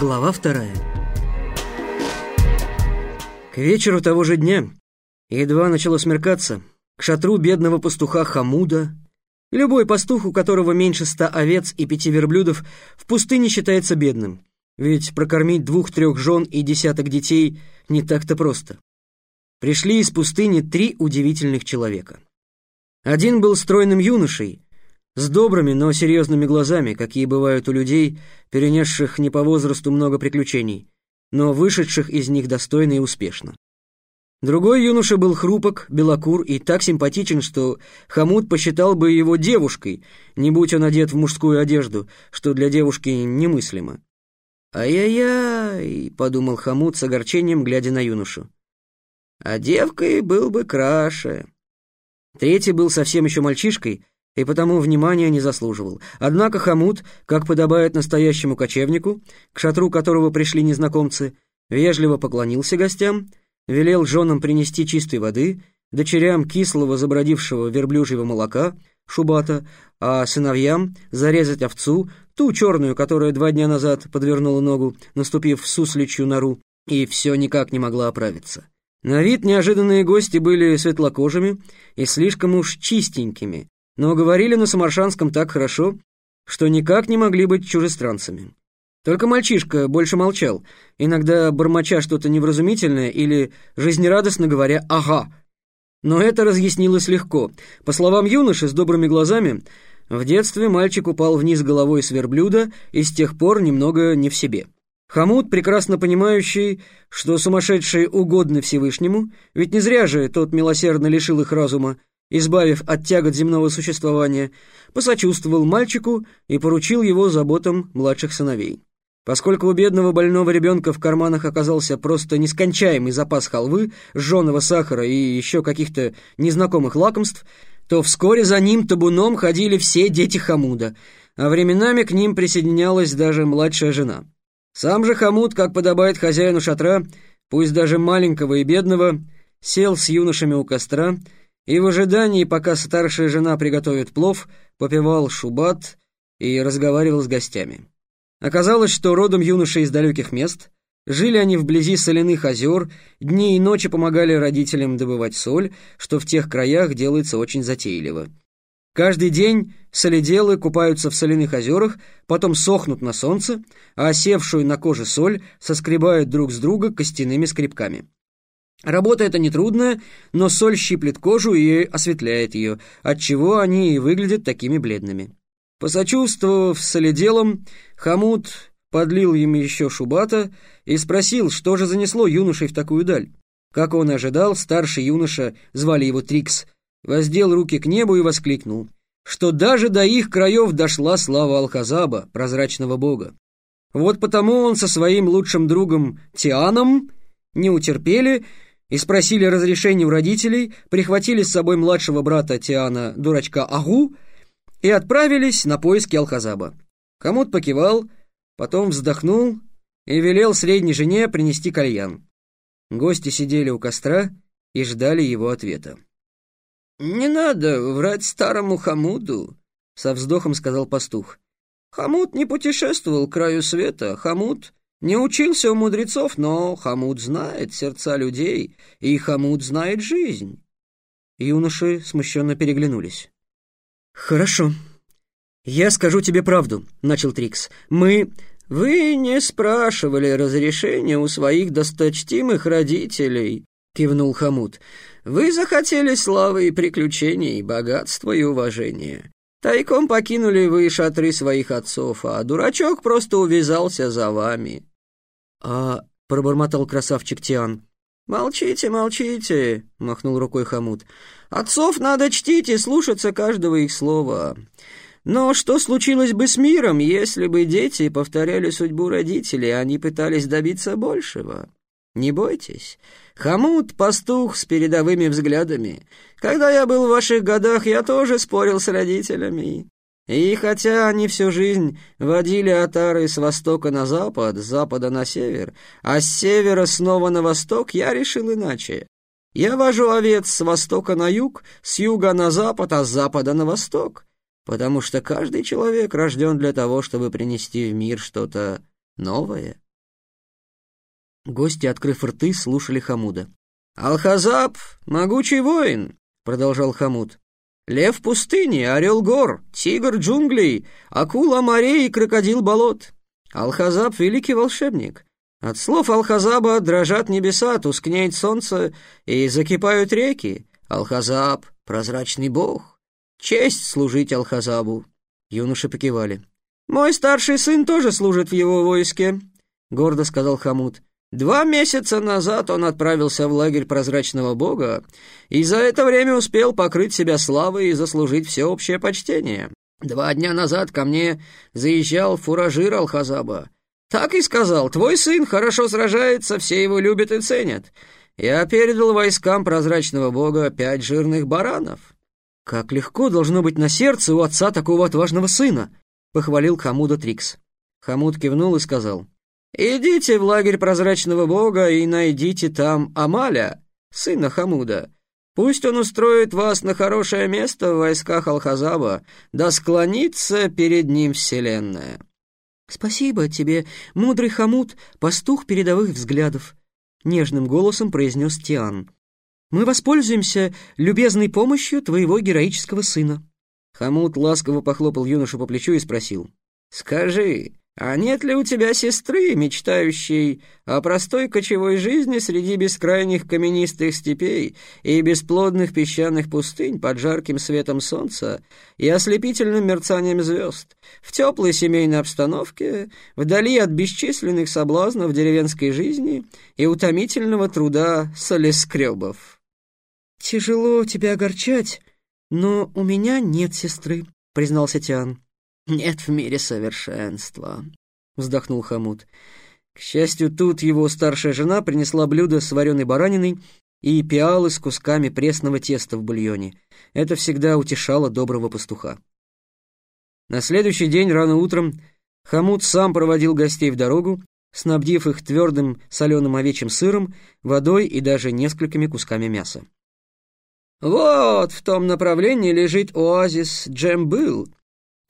Глава вторая. К вечеру того же дня, едва начало смеркаться, к шатру бедного пастуха Хамуда, любой пастух, у которого меньше ста овец и пяти верблюдов, в пустыне считается бедным, ведь прокормить двух-трех жен и десяток детей не так-то просто. Пришли из пустыни три удивительных человека. Один был стройным юношей, с добрыми, но серьезными глазами, какие бывают у людей, перенесших не по возрасту много приключений, но вышедших из них достойно и успешно. Другой юноша был хрупок, белокур и так симпатичен, что Хамут посчитал бы его девушкой, не будь он одет в мужскую одежду, что для девушки немыслимо. «Ай-яй-яй», — подумал Хамут с огорчением, глядя на юношу. «А девкой был бы краше». Третий был совсем еще мальчишкой, и потому внимания не заслуживал. Однако Хамут, как подобает настоящему кочевнику, к шатру которого пришли незнакомцы, вежливо поклонился гостям, велел женам принести чистой воды, дочерям кислого забродившего верблюжьего молока, шубата, а сыновьям зарезать овцу, ту черную, которая два дня назад подвернула ногу, наступив в сусличью нору, и все никак не могла оправиться. На вид неожиданные гости были светлокожими и слишком уж чистенькими, но говорили на самаршанском так хорошо, что никак не могли быть чужестранцами. Только мальчишка больше молчал, иногда бормоча что-то невразумительное или жизнерадостно говоря «ага». Но это разъяснилось легко. По словам юноши с добрыми глазами, в детстве мальчик упал вниз головой с верблюда и с тех пор немного не в себе. Хамут, прекрасно понимающий, что сумасшедшие угодны Всевышнему, ведь не зря же тот милосердно лишил их разума, избавив от тягот земного существования, посочувствовал мальчику и поручил его заботам младших сыновей. Поскольку у бедного больного ребенка в карманах оказался просто нескончаемый запас халвы, жженого сахара и еще каких-то незнакомых лакомств, то вскоре за ним табуном ходили все дети Хамуда, а временами к ним присоединялась даже младшая жена. Сам же Хамуд, как подобает хозяину шатра, пусть даже маленького и бедного, сел с юношами у костра, и в ожидании, пока старшая жена приготовит плов, попивал шубат и разговаривал с гостями. Оказалось, что родом юноши из далеких мест, жили они вблизи соляных озер, дни и ночи помогали родителям добывать соль, что в тех краях делается очень затейливо. Каждый день солиделы купаются в соляных озерах, потом сохнут на солнце, а осевшую на коже соль соскребают друг с друга костяными скребками. Работа эта нетрудная, но соль щиплет кожу и осветляет ее, отчего они и выглядят такими бледными. Посочувствовав солиделом, Хамут подлил им еще шубата и спросил, что же занесло юношей в такую даль. Как он ожидал, старший юноша, звали его Трикс, воздел руки к небу и воскликнул, что даже до их краев дошла слава Алхазаба, прозрачного бога. Вот потому он со своим лучшим другом Тианом не утерпели и спросили разрешения у родителей, прихватили с собой младшего брата Тиана, дурачка Агу, и отправились на поиски Алхазаба. Комод покивал, потом вздохнул и велел средней жене принести кальян. Гости сидели у костра и ждали его ответа. «Не надо врать старому Хамуду», — со вздохом сказал пастух. «Хамуд не путешествовал к краю света. Хамуд не учился у мудрецов, но Хамуд знает сердца людей, и Хамуд знает жизнь. Юноши смущенно переглянулись. «Хорошо. Я скажу тебе правду», — начал Трикс. «Мы...» «Вы не спрашивали разрешения у своих досточтимых родителей», — кивнул Хамуд. «Вы захотели славы и приключений, богатства и уважения. Тайком покинули вы шатры своих отцов, а дурачок просто увязался за вами. «А...» — пробормотал красавчик Тиан. «Молчите, молчите!» — махнул рукой Хамут. «Отцов надо чтить и слушаться каждого их слова. Но что случилось бы с миром, если бы дети повторяли судьбу родителей, а они пытались добиться большего? Не бойтесь. Хамут — пастух с передовыми взглядами. Когда я был в ваших годах, я тоже спорил с родителями. И хотя они всю жизнь водили отары с востока на запад, с запада на север, а с севера снова на восток, я решил иначе. Я вожу овец с востока на юг, с юга на запад, а с запада на восток, потому что каждый человек рожден для того, чтобы принести в мир что-то новое, Гости, открыв рты, слушали Хамуда. «Алхазаб — могучий воин», — продолжал Хамуд. «Лев пустыни, орел гор, тигр джунглей, акула морей и крокодил болот. Алхазаб — великий волшебник. От слов Алхазаба дрожат небеса, тускнеет солнце и закипают реки. Алхазаб — прозрачный бог. Честь служить Алхазабу». Юноши покивали. «Мой старший сын тоже служит в его войске», — гордо сказал Хамуд. Два месяца назад он отправился в лагерь прозрачного бога и за это время успел покрыть себя славой и заслужить всеобщее почтение. Два дня назад ко мне заезжал фуражир Алхазаба. Так и сказал, твой сын хорошо сражается, все его любят и ценят. Я передал войскам прозрачного бога пять жирных баранов. Как легко должно быть на сердце у отца такого отважного сына, похвалил Хамуда Трикс. Хамуд кивнул и сказал, «Идите в лагерь прозрачного бога и найдите там Амаля, сына Хамуда. Пусть он устроит вас на хорошее место в войсках Алхазаба, да склонится перед ним вселенная». «Спасибо тебе, мудрый Хамуд, пастух передовых взглядов», — нежным голосом произнес Тиан. «Мы воспользуемся любезной помощью твоего героического сына». Хамуд ласково похлопал юношу по плечу и спросил. «Скажи, а нет ли у тебя сестры, мечтающей о простой кочевой жизни среди бескрайних каменистых степей и бесплодных песчаных пустынь под жарким светом солнца и ослепительным мерцанием звезд, в теплой семейной обстановке, вдали от бесчисленных соблазнов деревенской жизни и утомительного труда солескребов? «Тяжело тебя огорчать, но у меня нет сестры», — признался Тиан. «Нет в мире совершенства», — вздохнул Хамут. К счастью, тут его старшая жена принесла блюдо с вареной бараниной и пиалы с кусками пресного теста в бульоне. Это всегда утешало доброго пастуха. На следующий день рано утром Хамут сам проводил гостей в дорогу, снабдив их твердым соленым овечьим сыром, водой и даже несколькими кусками мяса. «Вот в том направлении лежит оазис Джембыл»,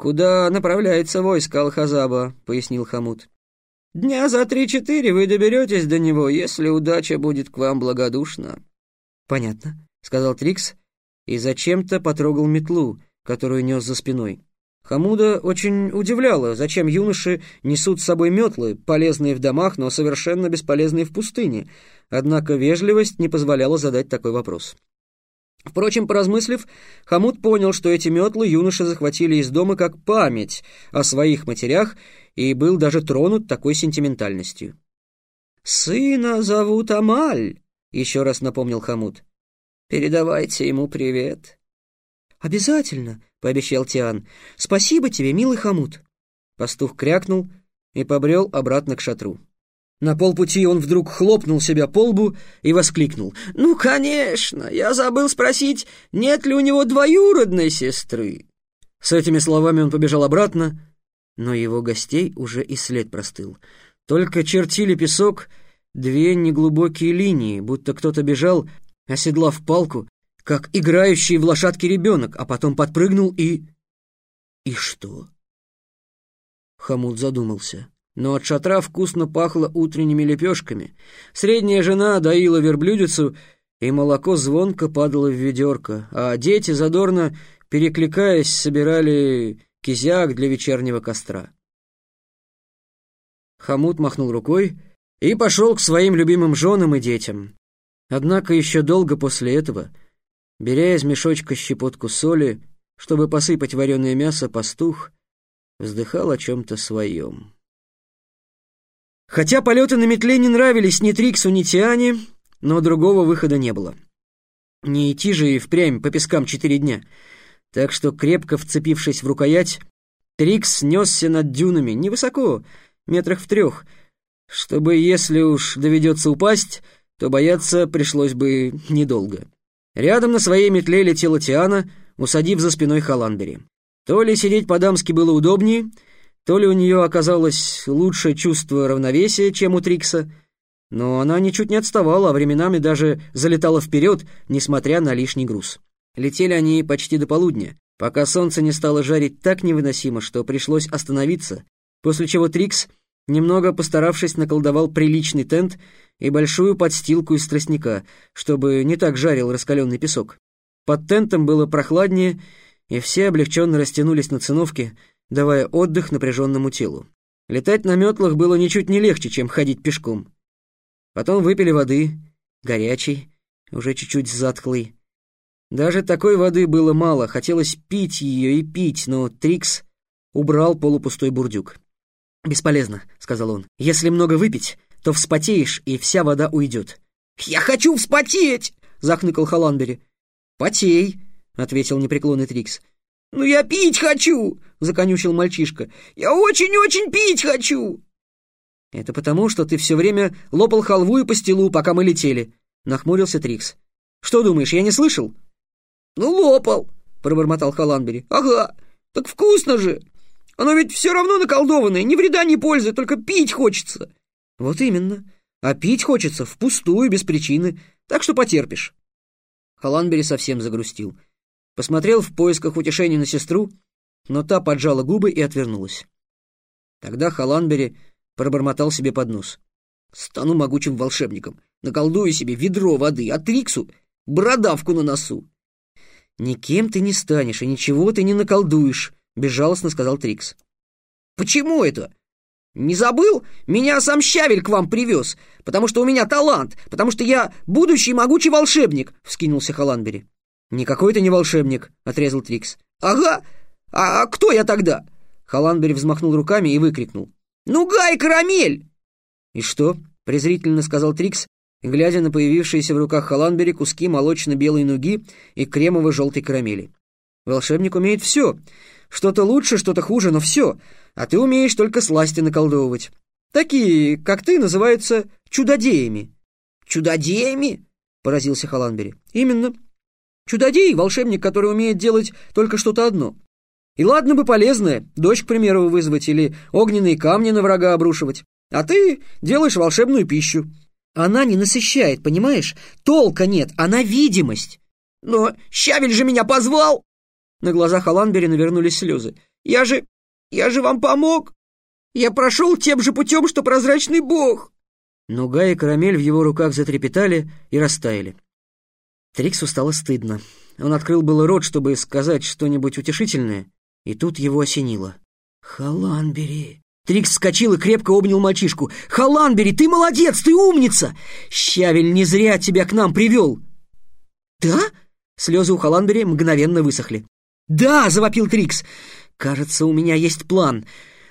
«Куда направляется войско Алхазаба?» — пояснил Хамут. «Дня за три-четыре вы доберетесь до него, если удача будет к вам благодушна». «Понятно», — сказал Трикс и зачем-то потрогал метлу, которую нес за спиной. Хамуда очень удивляло, зачем юноши несут с собой метлы, полезные в домах, но совершенно бесполезные в пустыне, однако вежливость не позволяла задать такой вопрос. Впрочем, поразмыслив, Хамут понял, что эти метлы юноши захватили из дома как память о своих матерях и был даже тронут такой сентиментальностью. «Сына зовут Амаль», — еще раз напомнил Хамут. «Передавайте ему привет». «Обязательно», — пообещал Тиан. «Спасибо тебе, милый Хамут». Пастух крякнул и побрел обратно к шатру. На полпути он вдруг хлопнул себя по лбу и воскликнул. «Ну, конечно! Я забыл спросить, нет ли у него двоюродной сестры?» С этими словами он побежал обратно, но его гостей уже и след простыл. Только чертили песок две неглубокие линии, будто кто-то бежал, оседлав палку, как играющий в лошадке ребенок, а потом подпрыгнул и... И что? Хамут задумался но от шатра вкусно пахло утренними лепешками. Средняя жена доила верблюдицу, и молоко звонко падало в ведерко, а дети, задорно перекликаясь, собирали кизяк для вечернего костра. Хамут махнул рукой и пошел к своим любимым женам и детям. Однако еще долго после этого, беря из мешочка щепотку соли, чтобы посыпать вареное мясо, пастух вздыхал о чем-то своем. Хотя полеты на метле не нравились ни Триксу, ни Тиане, но другого выхода не было. Не идти же и впрямь по пескам четыре дня. Так что, крепко вцепившись в рукоять, Трикс снесся над дюнами, невысоко, метрах в трех, чтобы, если уж доведется упасть, то бояться пришлось бы недолго. Рядом на своей метле летела Тиана, усадив за спиной Халандери. То ли сидеть по-дамски было удобнее — то ли у нее оказалось лучшее чувство равновесия, чем у Трикса, но она ничуть не отставала, а временами даже залетала вперед, несмотря на лишний груз. Летели они почти до полудня, пока солнце не стало жарить так невыносимо, что пришлось остановиться, после чего Трикс Немного постаравшись, наколдовал приличный тент и большую подстилку из тростника, чтобы не так жарил раскаленный песок. Под тентом было прохладнее, и все облегченно растянулись на циновке, давая отдых напряженному телу. Летать на метлах было ничуть не легче, чем ходить пешком. Потом выпили воды, горячей, уже чуть-чуть затхлой. Даже такой воды было мало, хотелось пить ее и пить, но Трикс убрал полупустой бурдюк. «Бесполезно», — сказал он. «Если много выпить, то вспотеешь, и вся вода уйдет». «Я хочу вспотеть!» — захныкал Халанбери. «Потей», — ответил непреклонный Трикс. «Ну я пить хочу!» — законючил мальчишка. «Я очень-очень пить хочу!» «Это потому, что ты все время лопал халву и пастилу, пока мы летели», — нахмурился Трикс. «Что думаешь, я не слышал?» «Ну, лопал», — пробормотал Халанбери. «Ага, так вкусно же! Оно ведь все равно наколдованное, ни вреда, ни пользы, только пить хочется». «Вот именно. А пить хочется впустую, без причины, так что потерпишь». Халанбери совсем загрустил. Посмотрел в поисках утешения на сестру, но та поджала губы и отвернулась. Тогда Халанбери пробормотал себе под нос. «Стану могучим волшебником, наколдую себе ведро воды, а Триксу — бородавку на носу». «Никем ты не станешь и ничего ты не наколдуешь», — безжалостно сказал Трикс. «Почему это? Не забыл? Меня сам Щавель к вам привез, потому что у меня талант, потому что я будущий могучий волшебник», — вскинулся Халанбери. «Никакой ты не волшебник», — отрезал Трикс. «Ага, а, а кто я тогда?» Халанбери взмахнул руками и выкрикнул. «Ну, Гай, карамель!» «И что?» — презрительно сказал Трикс, глядя на появившиеся в руках Халанбери куски молочно-белой нуги и кремово-желтой карамели. «Волшебник умеет все. Что-то лучше, что-то хуже, но все. А ты умеешь только сласти наколдовывать. Такие, как ты, называются чудодеями». «Чудодеями?» — поразился Халанбери. «Именно. Чудодей — волшебник, который умеет делать только что-то одно. И ладно бы полезное, дождь, к примеру, вызвать или огненные камни на врага обрушивать. А ты делаешь волшебную пищу. Она не насыщает, понимаешь? Толка нет, она видимость. Но Щавель же меня позвал! На глазах Аланбери навернулись слезы. Я же... я же вам помог! Я прошел тем же путем, что прозрачный бог!» Нуга и карамель в его руках затрепетали и растаяли. Триксу стало стыдно. Он открыл было рот, чтобы сказать что-нибудь утешительное, и тут его осенило. «Халанбери!» Трикс вскочил и крепко обнял мальчишку. «Халанбери, ты молодец, ты умница! Щавель не зря тебя к нам привел!» «Да?» Слезы у Халанбери мгновенно высохли. «Да!» — завопил Трикс. «Кажется, у меня есть план.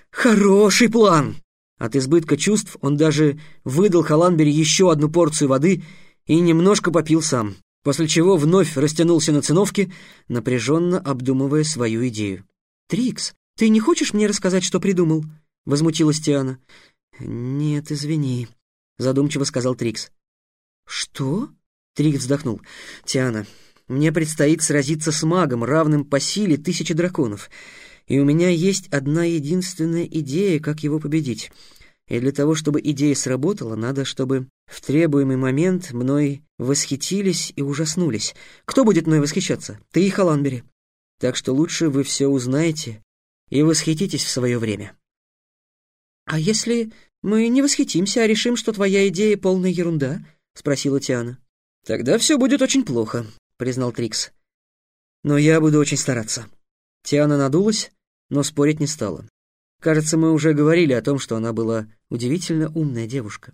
Хороший план!» От избытка чувств он даже выдал Халанбери еще одну порцию воды и немножко попил сам, после чего вновь растянулся на циновке, напряженно обдумывая свою идею. «Трикс, ты не хочешь мне рассказать, что придумал?» — возмутилась Тиана. «Нет, извини», — задумчиво сказал Трикс. «Что?» — Трикс вздохнул. «Тиана, мне предстоит сразиться с магом, равным по силе тысячи драконов, и у меня есть одна единственная идея, как его победить. И для того, чтобы идея сработала, надо, чтобы в требуемый момент мной восхитились и ужаснулись. Кто будет мной восхищаться? Ты и Халанбери. Так что лучше вы все узнаете и восхититесь в свое время. «А если мы не восхитимся, а решим, что твоя идея полная ерунда?» — спросила Тиана. «Тогда все будет очень плохо», — признал Трикс. «Но я буду очень стараться». Тиана надулась, но спорить не стала. Кажется, мы уже говорили о том, что она была удивительно умная девушка.